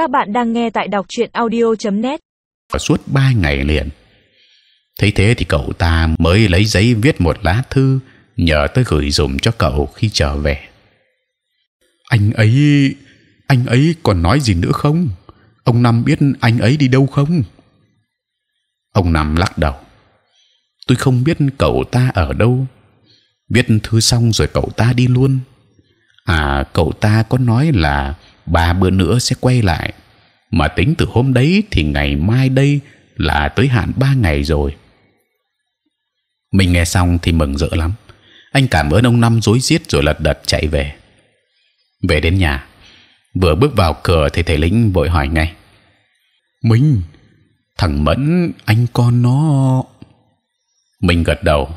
Các bạn đang nghe tại đọc truyện audio.net. Suốt ba ngày liền. Thấy thế thì cậu ta mới lấy giấy viết một lá thư nhờ tới gửi dùm cho cậu khi trở về. Anh ấy, anh ấy còn nói gì nữa không? Ông Năm biết anh ấy đi đâu không? Ông Năm lắc đầu. Tôi không biết cậu ta ở đâu. Viết thư xong rồi cậu ta đi luôn. À, cậu ta có nói là ba bữa nữa sẽ quay lại. Mà tính từ hôm đấy thì ngày mai đây là tới hạn ba ngày rồi. Mình nghe xong thì mừng rỡ lắm. Anh cảm ơn ông Năm rối rít rồi lật đật chạy về. Về đến nhà, vừa bước vào cửa thì thầy lính vội hỏi ngay: Minh, thằng Mẫn, anh con nó. Mình gật đầu.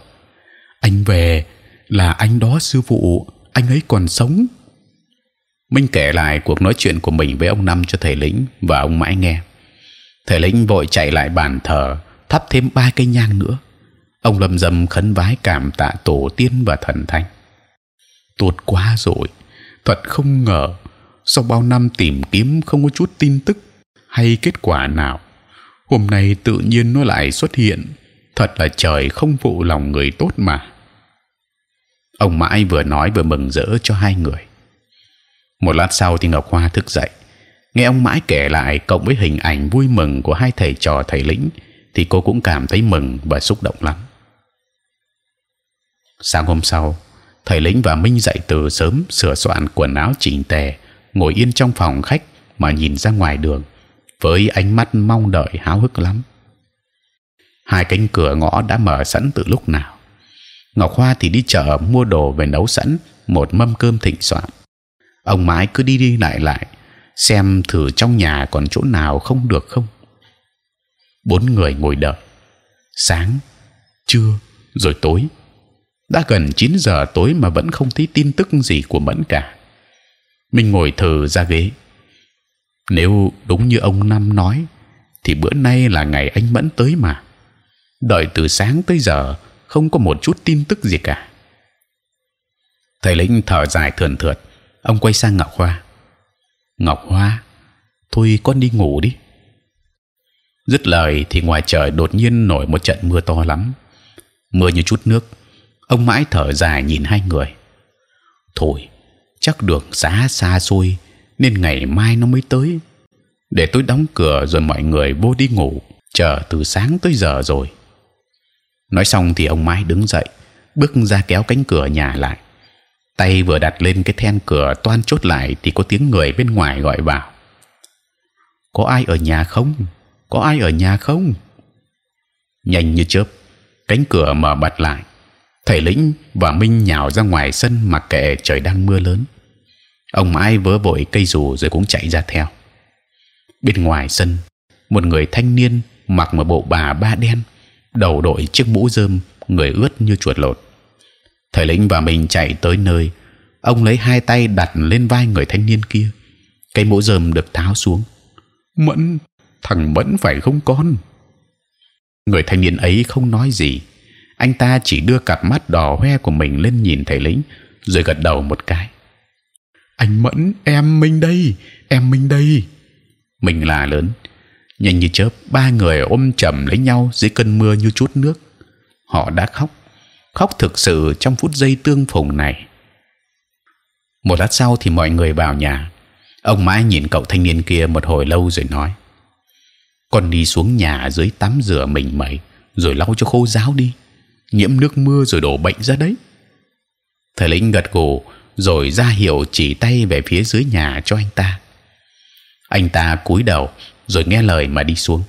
Anh về là anh đó sư phụ, anh ấy còn sống. Minh kể lại cuộc nói chuyện của mình với ông Năm cho thầy lĩnh và ông mãi nghe. Thầy lĩnh vội chạy lại bàn thờ thắp thêm ba cây nhang nữa. Ông lâm dâm khấn vái cảm tạ tổ tiên và thần thánh. Tuột quá rồi, thật không ngờ. Sau bao năm tìm kiếm không có chút tin tức hay kết quả nào, hôm nay tự nhiên nó lại xuất hiện. Thật là trời không phụ lòng người tốt mà. Ông mãi vừa nói vừa mừng rỡ cho hai người một lát sau thì ngọc hoa thức dậy. Nghe ông mãi kể lại, cộng với hình ảnh vui mừng của hai thầy trò thầy lĩnh, thì cô cũng cảm thấy mừng và xúc động lắm. Sáng hôm sau, thầy lĩnh và minh dậy từ sớm sửa soạn quần áo chỉnh tề, ngồi yên trong phòng khách mà nhìn ra ngoài đường, với ánh mắt mong đợi háo hức lắm. Hai cánh cửa ngõ đã mở sẵn từ lúc nào. Ngọc hoa thì đi chợ mua đồ về nấu sẵn một mâm cơm thịnh soạn ông mãi cứ đi đi lại lại, xem thử trong nhà còn chỗ nào không được không. Bốn người ngồi đợi. Sáng, trưa, rồi tối. Đã gần 9 giờ tối mà vẫn không thấy tin tức gì của mẫn cả. Mình ngồi thừ ra ghế. Nếu đúng như ông năm nói, thì bữa nay là ngày anh mẫn tới mà. Đợi từ sáng tới giờ, không có một chút tin tức gì cả. Thầy lĩnh thở dài thườn thượt ông quay sang ngọc hoa. Ngọc hoa thôi con đi ngủ đi. Dứt lời thì ngoài trời đột nhiên nổi một trận mưa to lắm. Mưa như chút nước, ông mãi thở dài nhìn hai người. Thôi, chắc đường xá xa xôi, nên ngày mai nó mới tới. Để tôi đóng cửa rồi mọi người vô đi ngủ, chờ từ sáng tới giờ rồi. Nói xong thì ông mãi đứng dậy, bước ra kéo cánh cửa nhà lại tay vừa đặt lên cái then cửa toan chốt lại thì có tiếng người bên ngoài gọi vào có ai ở nhà không? Có ai ở nhà không? Nhanh như chớp, cánh cửa mở bật lại. Thầy lĩnh và minh nhào ra ngoài sân mặc kệ trời đang mưa lớn. Ông mãi vớ vội cây dù rồi cũng chạy ra theo. Bên ngoài sân, một người thanh niên mặc một bộ bà ba đen, đầu đội chiếc mũ rơm, người ướt như chuột lột thầy lĩnh và mình chạy tới nơi ông lấy hai tay đặt lên vai người thanh niên kia. Cây mũ rơm được tháo xuống. Mẫn thằng mẫn phải không con? Người thanh niên ấy không nói gì. Anh ta chỉ đưa cặp mắt đỏ hoe của mình lên nhìn thầy lĩnh rồi gật đầu một cái. Anh mẫn em minh đây em minh đây. Mình là lớn. Nhanh như chớp ba người ôm chầm lấy nhau dưới cơn mưa như chút nước. Họ đã khóc khóc thực sự trong phút giây tương phùng này. Một lát sau thì mọi người vào nhà. Ông mãi nhìn cậu thanh niên kia một hồi lâu rồi nói: con đi xuống nhà dưới tắm rửa mình mẩy, rồi lau cho khô ráo đi. nhiễm nước mưa rồi đổ bệnh ra đấy. Thầy lĩnh gật gù rồi ra hiệu chỉ tay về phía dưới nhà cho anh ta. Anh ta cúi đầu rồi nghe lời mà đi xuống.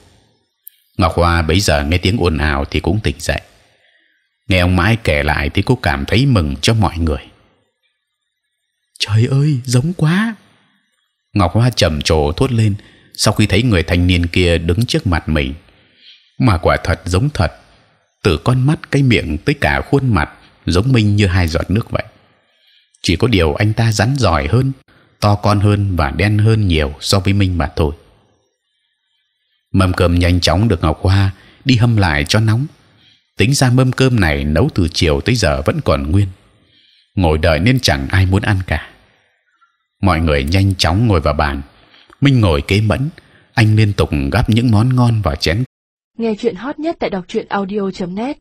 Ngọc Hoa bấy giờ nghe tiếng ồn ào thì cũng tỉnh dậy nghe ông mãi kể lại thì cô cảm thấy mừng cho mọi người. Trời ơi giống quá. Ngọc hoa trầm trồ thốt lên sau khi thấy người thanh niên kia đứng trước mặt mình. Mà quả thật giống thật. Từ con mắt cái miệng tới cả khuôn mặt giống minh như hai giọt nước vậy. Chỉ có điều anh ta rắn giỏi hơn to con hơn và đen hơn nhiều so với minh mà thôi. Mâm cơm nhanh chóng được ngọc hoa đi hâm lại cho nóng tính ra mâm cơm này nấu từ chiều tới giờ vẫn còn nguyên. Ngồi đợi nên chẳng ai muốn ăn cả. Mọi người nhanh chóng ngồi vào bàn. Minh ngồi kế mẫn, anh liên tục gắp những món ngon vào chén. Nghe chuyện hot nhất tại đọc truyện audio.net